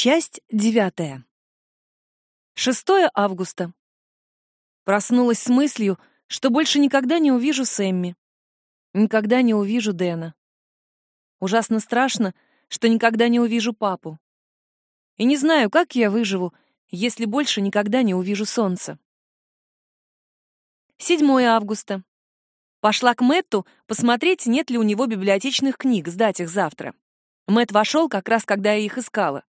Часть девятая. 6 августа. Проснулась с мыслью, что больше никогда не увижу Сэмми. Никогда не увижу Дэна. Ужасно страшно, что никогда не увижу папу. И не знаю, как я выживу, если больше никогда не увижу солнца. 7 августа. Пошла к Мэтту посмотреть, нет ли у него библиотечных книг, сдать их завтра. Мэтт вошел как раз, когда я их искала.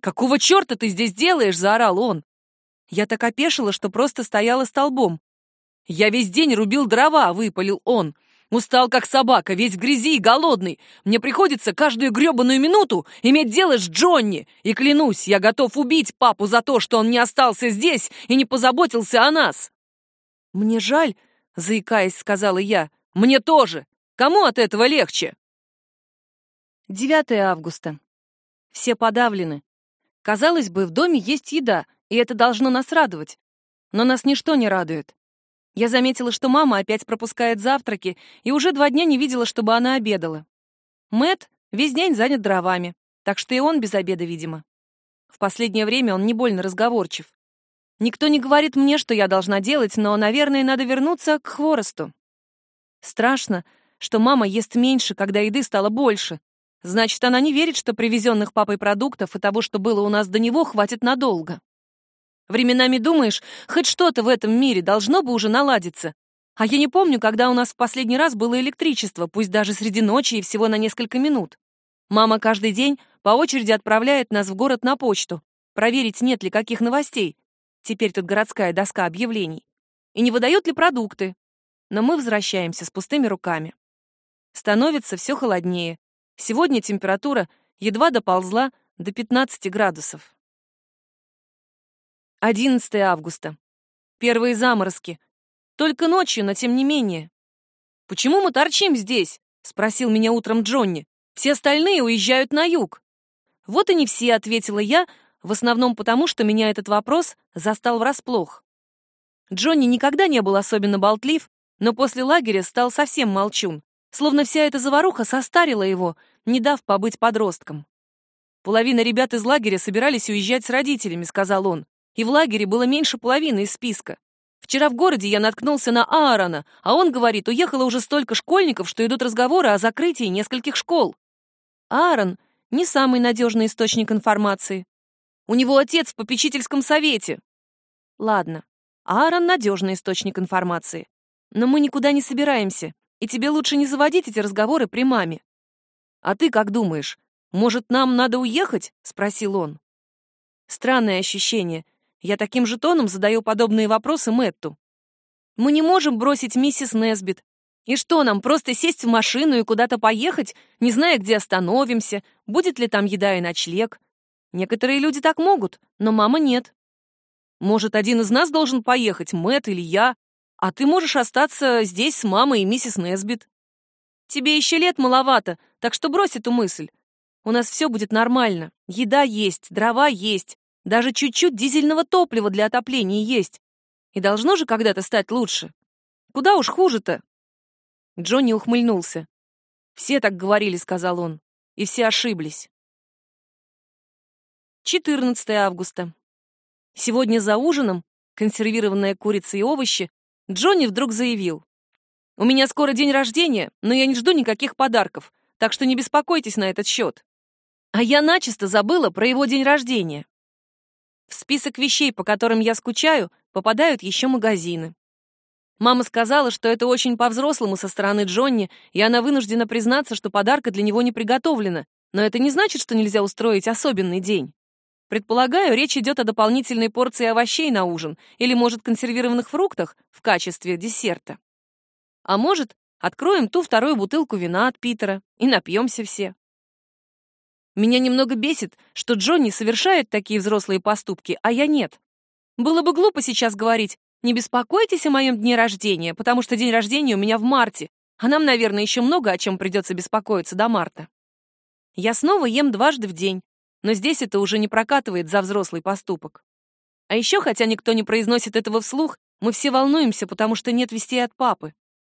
«Какого черта ты здесь делаешь?» — заорал он. Я так опешила, что просто стояла столбом. «Я весь день рубил дрова», — выпалил он. «Устал, как собака, весь в грязи и голодный. Мне приходится каждую гребаную минуту иметь дело с Джонни. И клянусь, я готов убить папу за то, что он не остался здесь и не позаботился о нас». «Мне жаль», — заикаясь, сказала я. «Мне тоже. Кому от этого легче?» 9 августа. Все подавлены. Казалось бы, в доме есть еда, и это должно нас радовать. Но нас ничто не радует. Я заметила, что мама опять пропускает завтраки, и уже два дня не видела, чтобы она обедала. Мэт весь день занят дровами, так что и он без обеда, видимо. В последнее время он не больно разговорчив. Никто не говорит мне, что я должна делать, но, наверное, надо вернуться к хворосту. Страшно, что мама ест меньше, когда еды стало больше, Значит, она не верит, что привезенных папой продуктов и того, что было у нас до него, хватит надолго. Временами думаешь, хоть что-то в этом мире должно бы уже наладиться. А я не помню, когда у нас в последний раз было электричество, пусть даже среди ночи и всего на несколько минут. Мама каждый день по очереди отправляет нас в город на почту, проверить, нет ли каких новостей. Теперь тут городская доска объявлений. И не выдают ли продукты. Но мы возвращаемся с пустыми руками. Становится все холоднее. Сегодня температура едва доползла до 15 градусов. 11 августа. Первые заморозки. Только ночью, но тем не менее. «Почему мы торчим здесь?» — спросил меня утром Джонни. «Все остальные уезжают на юг». «Вот и не все», — ответила я, в основном потому, что меня этот вопрос застал врасплох. Джонни никогда не был особенно болтлив, но после лагеря стал совсем молчун. Словно вся эта заваруха состарила его, не дав побыть подростком. «Половина ребят из лагеря собирались уезжать с родителями», — сказал он. «И в лагере было меньше половины из списка. Вчера в городе я наткнулся на Аарона, а он говорит, уехало уже столько школьников, что идут разговоры о закрытии нескольких школ. Аарон — не самый надежный источник информации. У него отец в попечительском совете. Ладно, Аарон — надежный источник информации. Но мы никуда не собираемся, и тебе лучше не заводить эти разговоры при маме. А ты как думаешь, может, нам надо уехать? спросил он. Странное ощущение. Я таким же тоном задаю подобные вопросы Мэтту. Мы не можем бросить миссис Несбит. И что нам, просто сесть в машину и куда-то поехать, не зная, где остановимся, будет ли там еда и ночлег? Некоторые люди так могут, но мама нет. Может, один из нас должен поехать, Мэт или я, а ты можешь остаться здесь с мамой и миссис Несбит. Тебе еще лет маловато, так что брось эту мысль. У нас все будет нормально. Еда есть, дрова есть, даже чуть-чуть дизельного топлива для отопления есть. И должно же когда-то стать лучше. Куда уж хуже-то?» Джонни ухмыльнулся. «Все так говорили», — сказал он, — «и все ошиблись». 14 августа. Сегодня за ужином консервированная курица и овощи Джонни вдруг заявил. «У меня скоро день рождения, но я не жду никаких подарков, так что не беспокойтесь на этот счет». А я начисто забыла про его день рождения. В список вещей, по которым я скучаю, попадают еще магазины. Мама сказала, что это очень по-взрослому со стороны Джонни, и она вынуждена признаться, что подарка для него не приготовлена, но это не значит, что нельзя устроить особенный день. Предполагаю, речь идет о дополнительной порции овощей на ужин или, может, консервированных фруктах в качестве десерта. А может, откроем ту вторую бутылку вина от Питера и напьемся все. Меня немного бесит, что Джонни совершает такие взрослые поступки, а я нет. Было бы глупо сейчас говорить «не беспокойтесь о моем дне рождения», потому что день рождения у меня в марте, а нам, наверное, еще много о чем придется беспокоиться до марта. Я снова ем дважды в день, но здесь это уже не прокатывает за взрослый поступок. А еще, хотя никто не произносит этого вслух, мы все волнуемся, потому что нет вестей от папы.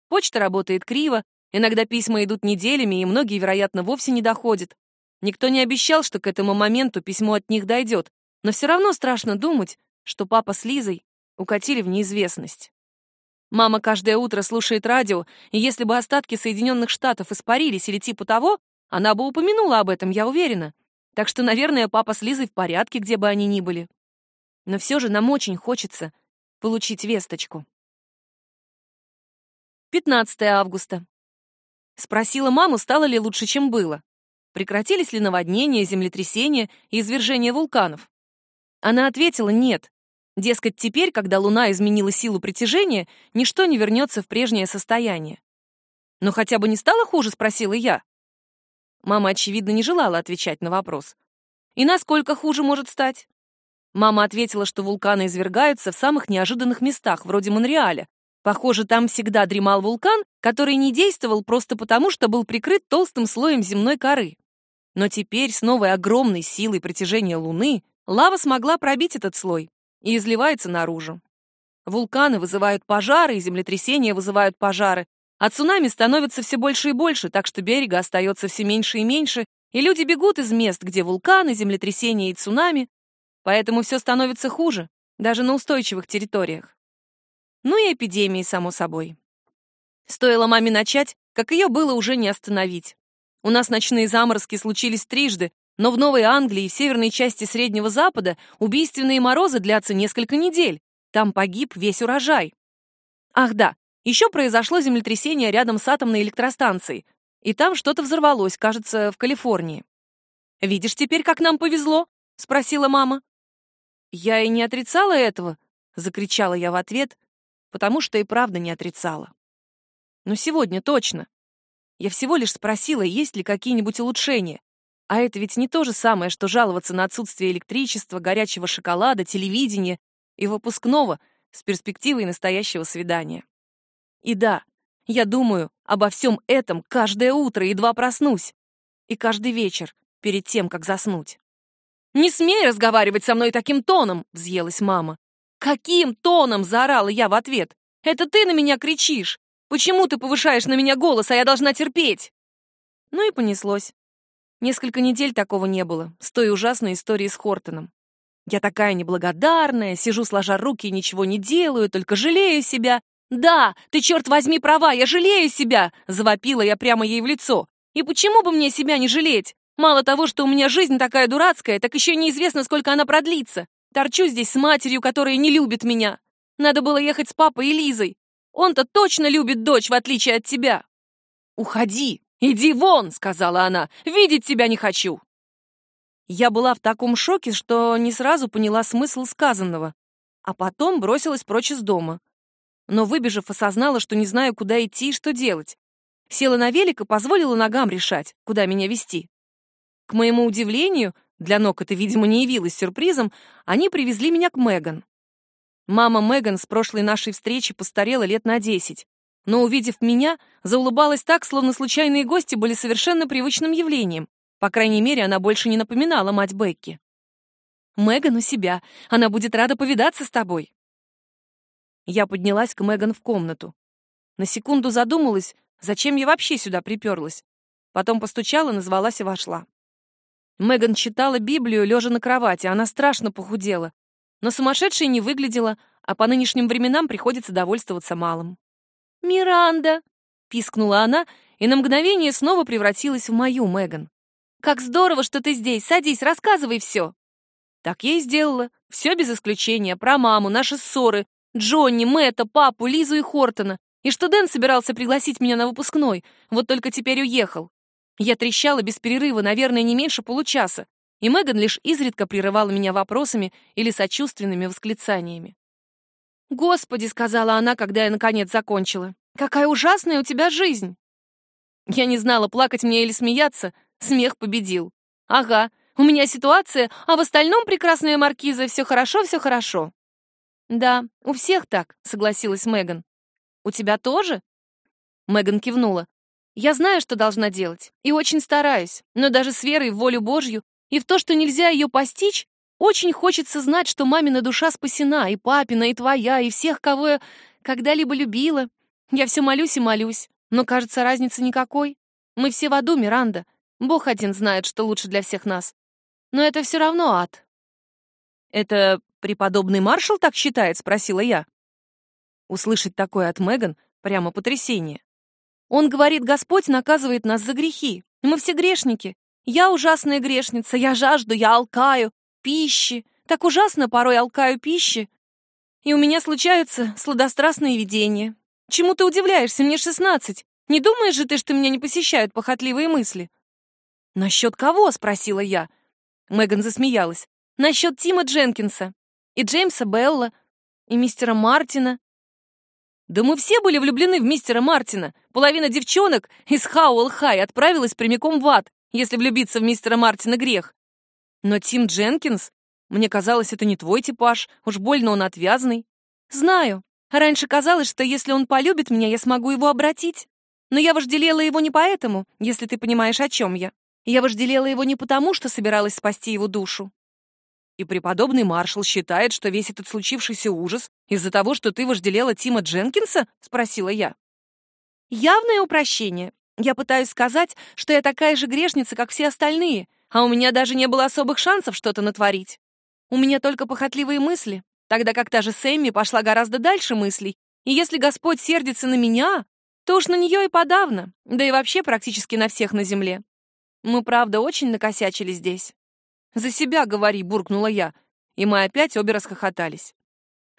Почта работает криво, иногда письма идут неделями, и многие, вероятно, вовсе не доходят. Никто не обещал, что к этому моменту письмо от них дойдет, но все равно страшно думать, что папа с Лизой укатили в неизвестность. Мама каждое утро слушает радио, и если бы остатки Соединенных Штатов испарились или типа того, она бы упомянула об этом, я уверена. Так что, наверное, папа с Лизой в порядке, где бы они ни были. Но все же нам очень хочется получить весточку. 15 августа. Спросила маму, стало ли лучше, чем было. Прекратились ли наводнения, землетрясения и извержения вулканов? Она ответила «нет». Дескать, теперь, когда Луна изменила силу притяжения, ничто не вернется в прежнее состояние. «Но хотя бы не стало хуже?» — спросила я. Мама, очевидно, не желала отвечать на вопрос. «И насколько хуже может стать?» Мама ответила, что вулканы извергаются в самых неожиданных местах, вроде Монреаля, Похоже, там всегда дремал вулкан, который не действовал просто потому, что был прикрыт толстым слоем земной коры. Но теперь с новой огромной силой притяжения Луны лава смогла пробить этот слой и изливается наружу. Вулканы вызывают пожары, и землетрясения вызывают пожары, а цунами становится все больше и больше, так что берега остается все меньше и меньше, и люди бегут из мест, где вулканы, землетрясения и цунами, поэтому все становится хуже, даже на устойчивых территориях. Ну и эпидемии, само собой. Стоило маме начать, как ее было уже не остановить. У нас ночные заморозки случились трижды, но в Новой Англии и в северной части Среднего Запада убийственные морозы длятся несколько недель. Там погиб весь урожай. Ах да, еще произошло землетрясение рядом с атомной электростанцией, и там что-то взорвалось, кажется, в Калифорнии. «Видишь теперь, как нам повезло?» — спросила мама. «Я и не отрицала этого», — закричала я в ответ, потому что и правда не отрицала. Но сегодня точно. Я всего лишь спросила, есть ли какие-нибудь улучшения. А это ведь не то же самое, что жаловаться на отсутствие электричества, горячего шоколада, телевидения и выпускного с перспективой настоящего свидания. И да, я думаю обо всем этом каждое утро, едва проснусь, и каждый вечер перед тем, как заснуть. «Не смей разговаривать со мной таким тоном!» — взъелась мама. «Каким тоном?» — заорала я в ответ. «Это ты на меня кричишь! Почему ты повышаешь на меня голос, а я должна терпеть?» Ну и понеслось. Несколько недель такого не было, с той ужасной историей с Хортоном. Я такая неблагодарная, сижу сложа руки и ничего не делаю, только жалею себя. «Да, ты, черт возьми, права, я жалею себя!» — завопила я прямо ей в лицо. «И почему бы мне себя не жалеть? Мало того, что у меня жизнь такая дурацкая, так еще неизвестно, сколько она продлится. Торчу здесь с матерью, которая не любит меня. Надо было ехать с папой и Лизой. Он-то точно любит дочь, в отличие от тебя. Уходи, иди вон, сказала она. Видеть тебя не хочу. Я была в таком шоке, что не сразу поняла смысл сказанного, а потом бросилась прочь из дома. Но, выбежав, осознала, что не знаю, куда идти и что делать. Села на велик и позволила ногам решать, куда меня вести. К моему удивлению, для ног это, видимо, не явилось сюрпризом, они привезли меня к Меган. Мама Меган с прошлой нашей встречи постарела лет на десять, но, увидев меня, заулыбалась так, словно случайные гости были совершенно привычным явлением. По крайней мере, она больше не напоминала мать Бекки. «Меган у себя. Она будет рада повидаться с тобой». Я поднялась к Меган в комнату. На секунду задумалась, зачем я вообще сюда приперлась. Потом постучала, назвалась и вошла. Меган читала Библию, лежа на кровати, она страшно похудела. Но сумасшедшей не выглядела, а по нынешним временам приходится довольствоваться малым. «Миранда!» — пискнула она, и на мгновение снова превратилась в мою Меган. «Как здорово, что ты здесь! Садись, рассказывай все!» Так я и сделала. Все без исключения. Про маму, наши ссоры, Джонни, Мэтта, папу, Лизу и Хортона. И что Дэн собирался пригласить меня на выпускной, вот только теперь уехал. Я трещала без перерыва, наверное, не меньше получаса, и Меган лишь изредка прерывала меня вопросами или сочувственными восклицаниями. «Господи», — сказала она, когда я наконец закончила, — «какая ужасная у тебя жизнь!» Я не знала, плакать мне или смеяться, смех победил. «Ага, у меня ситуация, а в остальном, прекрасная маркиза, все хорошо, все хорошо». «Да, у всех так», — согласилась Меган. «У тебя тоже?» Меган кивнула. Я знаю, что должна делать, и очень стараюсь, но даже с верой в волю Божью и в то, что нельзя ее постичь, очень хочется знать, что мамина душа спасена, и папина, и твоя, и всех, кого я когда-либо любила. Я все молюсь и молюсь, но, кажется, разницы никакой. Мы все в аду, Миранда. Бог один знает, что лучше для всех нас. Но это все равно ад. «Это преподобный маршал так считает?» — спросила я. Услышать такое от Меган — прямо потрясение. Он говорит, Господь наказывает нас за грехи. Мы все грешники. Я ужасная грешница, я жажду, я алкаю. Пищи. Так ужасно порой алкаю пищи. И у меня случаются сладострастные видения. Чему ты удивляешься? Мне шестнадцать. Не думаешь же ты, что меня не посещают похотливые мысли? «Насчет кого?» — спросила я. Меган засмеялась. «Насчет Тима Дженкинса. И Джеймса Белла. И мистера Мартина. Да мы все были влюблены в мистера Мартина. Половина девчонок из Хауэлл-Хай отправилась прямиком в ад, если влюбиться в мистера Мартина грех. Но Тим Дженкинс, мне казалось, это не твой типаж, уж больно он отвязный. Знаю. Раньше казалось, что если он полюбит меня, я смогу его обратить. Но я вожделела его не поэтому, если ты понимаешь, о чем я. Я вожделела его не потому, что собиралась спасти его душу. И преподобный маршал считает, что весь этот случившийся ужас из-за того, что ты вожделела Тима Дженкинса? Спросила я. Явное упрощение. Я пытаюсь сказать, что я такая же грешница, как все остальные, а у меня даже не было особых шансов что-то натворить. У меня только похотливые мысли, тогда как та же Сэмми пошла гораздо дальше мыслей. И если Господь сердится на меня, то уж на нее и подавно, да и вообще практически на всех на земле. Мы, правда, очень накосячили здесь. «За себя говори», — буркнула я, и мы опять обе расхохотались.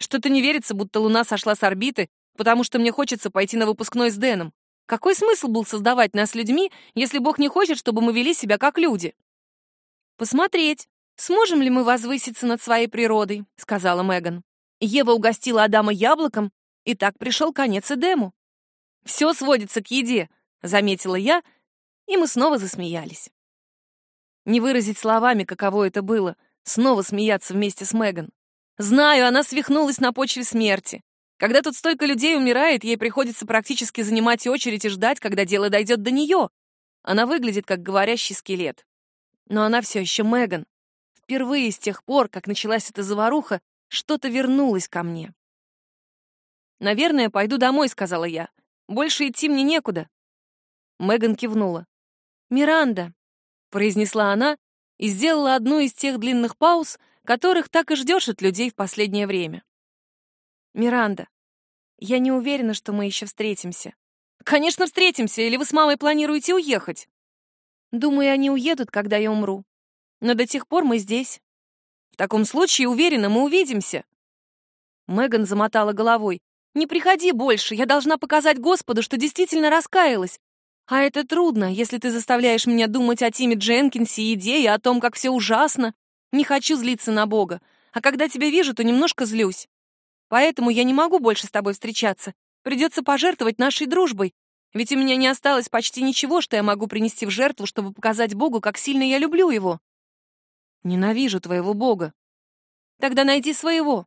Что-то не верится, будто Луна сошла с орбиты, потому что мне хочется пойти на выпускной с Дэном. Какой смысл был создавать нас людьми, если Бог не хочет, чтобы мы вели себя как люди? «Посмотреть, сможем ли мы возвыситься над своей природой», — сказала Меган. Ева угостила Адама яблоком, и так пришел конец Эдему. «Все сводится к еде», — заметила я, и мы снова засмеялись. Не выразить словами, каково это было, снова смеяться вместе с Меган. Знаю, она свихнулась на почве смерти. Когда тут столько людей умирает, ей приходится практически занимать очередь и ждать, когда дело дойдет до нее. Она выглядит как говорящий скелет. Но она все еще Меган. Впервые с тех пор, как началась эта заваруха, что-то вернулось ко мне. «Наверное, пойду домой», — сказала я. «Больше идти мне некуда». Меган кивнула. «Миранда, произнесла она и сделала одну из тех длинных пауз, которых так и ждешь от людей в последнее время. «Миранда, я не уверена, что мы еще встретимся». «Конечно, встретимся, или вы с мамой планируете уехать?» «Думаю, они уедут, когда я умру. Но до тех пор мы здесь. В таком случае, уверена, мы увидимся». Меган замотала головой. «Не приходи больше, я должна показать Господу, что действительно раскаялась, а это трудно, если ты заставляешь меня думать о Тиме Дженкинсе и идее о том, как все ужасно. Не хочу злиться на Бога, а когда тебя вижу, то немножко злюсь. Поэтому я не могу больше с тобой встречаться. Придется пожертвовать нашей дружбой, ведь у меня не осталось почти ничего, что я могу принести в жертву, чтобы показать Богу, как сильно я люблю его. Ненавижу твоего Бога. Тогда найди своего.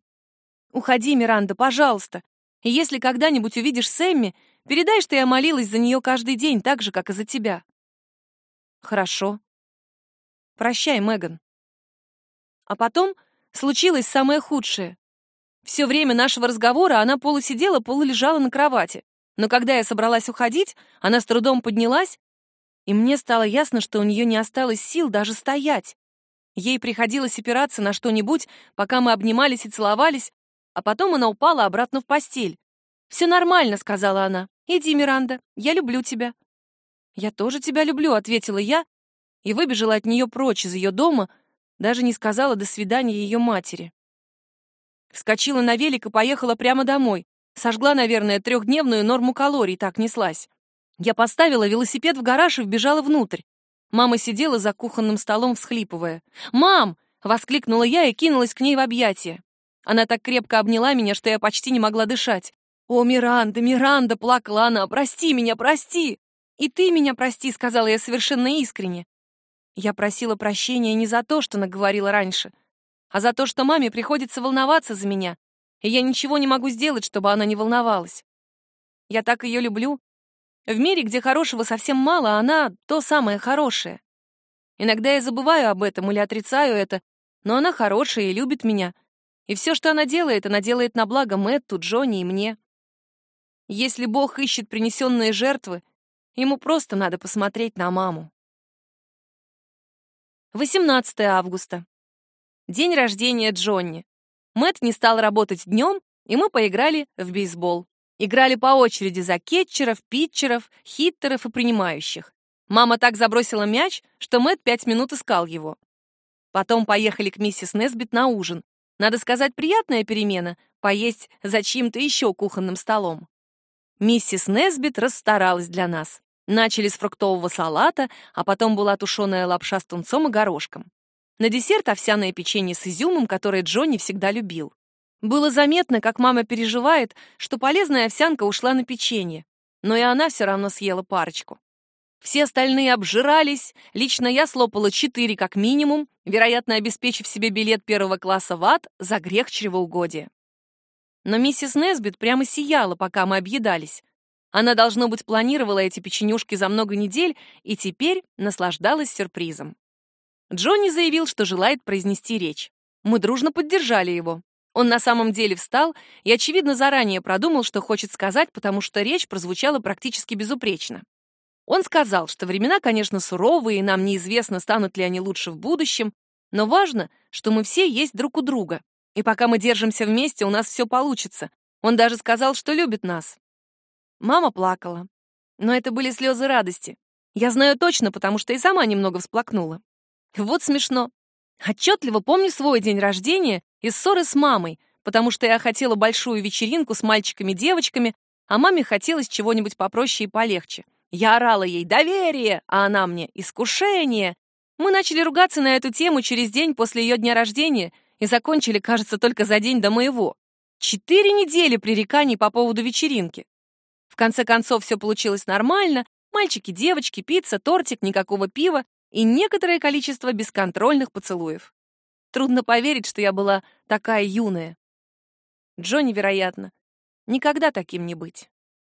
Уходи, Миранда, пожалуйста. И если когда-нибудь увидишь Сэмми, Передай, что я молилась за нее каждый день, так же, как и за тебя. Хорошо. Прощай, Меган. А потом случилось самое худшее. Все время нашего разговора она полусидела, полулежала на кровати. Но когда я собралась уходить, она с трудом поднялась, и мне стало ясно, что у нее не осталось сил даже стоять. Ей приходилось опираться на что-нибудь, пока мы обнимались и целовались, а потом она упала обратно в постель. «Все нормально», — сказала она. «Иди, Миранда, я люблю тебя». «Я тоже тебя люблю», — ответила я и выбежала от нее прочь из ее дома, даже не сказала «до свидания» ее матери. Вскочила на велик и поехала прямо домой. Сожгла, наверное, трехдневную норму калорий, так неслась. Я поставила велосипед в гараж и вбежала внутрь. Мама сидела за кухонным столом, всхлипывая. «Мам!» — воскликнула я и кинулась к ней в объятия. Она так крепко обняла меня, что я почти не могла дышать. «О, Миранда, Миранда!» — плакала она. «Прости меня, прости!» «И ты меня прости!» — сказала я совершенно искренне. Я просила прощения не за то, что наговорила раньше, а за то, что маме приходится волноваться за меня, и я ничего не могу сделать, чтобы она не волновалась. Я так ее люблю. В мире, где хорошего совсем мало, она — то самое хорошее. Иногда я забываю об этом или отрицаю это, но она хорошая и любит меня. И все, что она делает, она делает на благо Мэтту, Джонни и мне. Если Бог ищет принесенные жертвы, ему просто надо посмотреть на маму. 18 августа. День рождения Джонни. Мэт не стал работать днем, и мы поиграли в бейсбол. Играли по очереди за кетчеров, питчеров, хиттеров и принимающих. Мама так забросила мяч, что Мэт пять минут искал его. Потом поехали к миссис Несбит на ужин. Надо сказать, приятная перемена — поесть за чьим-то еще кухонным столом. Миссис Несбит расстаралась для нас. Начали с фруктового салата, а потом была тушеная лапша с тунцом и горошком. На десерт овсяное печенье с изюмом, которое Джонни всегда любил. Было заметно, как мама переживает, что полезная овсянка ушла на печенье, но и она все равно съела парочку. Все остальные обжирались, лично я слопала четыре как минимум, вероятно, обеспечив себе билет первого класса в ад за грех чревоугодия. Но миссис Несбит прямо сияла, пока мы объедались. Она, должно быть, планировала эти печенюшки за много недель и теперь наслаждалась сюрпризом. Джонни заявил, что желает произнести речь. Мы дружно поддержали его. Он на самом деле встал и, очевидно, заранее продумал, что хочет сказать, потому что речь прозвучала практически безупречно. Он сказал, что времена, конечно, суровые, и нам неизвестно, станут ли они лучше в будущем, но важно, что мы все есть друг у друга, и пока мы держимся вместе, у нас все получится. Он даже сказал, что любит нас. Мама плакала. Но это были слезы радости. Я знаю точно, потому что и сама немного всплакнула. Вот смешно. Отчетливо помню свой день рождения и ссоры с мамой, потому что я хотела большую вечеринку с мальчиками-девочками, а маме хотелось чего-нибудь попроще и полегче. Я орала ей «доверие», а она мне «искушение». Мы начали ругаться на эту тему через день после ее дня рождения и закончили, кажется, только за день до моего. Четыре недели пререканий по поводу вечеринки. В конце концов, все получилось нормально. Мальчики, девочки, пицца, тортик, никакого пива и некоторое количество бесконтрольных поцелуев. Трудно поверить, что я была такая юная. Джонни, вероятно, никогда таким не быть.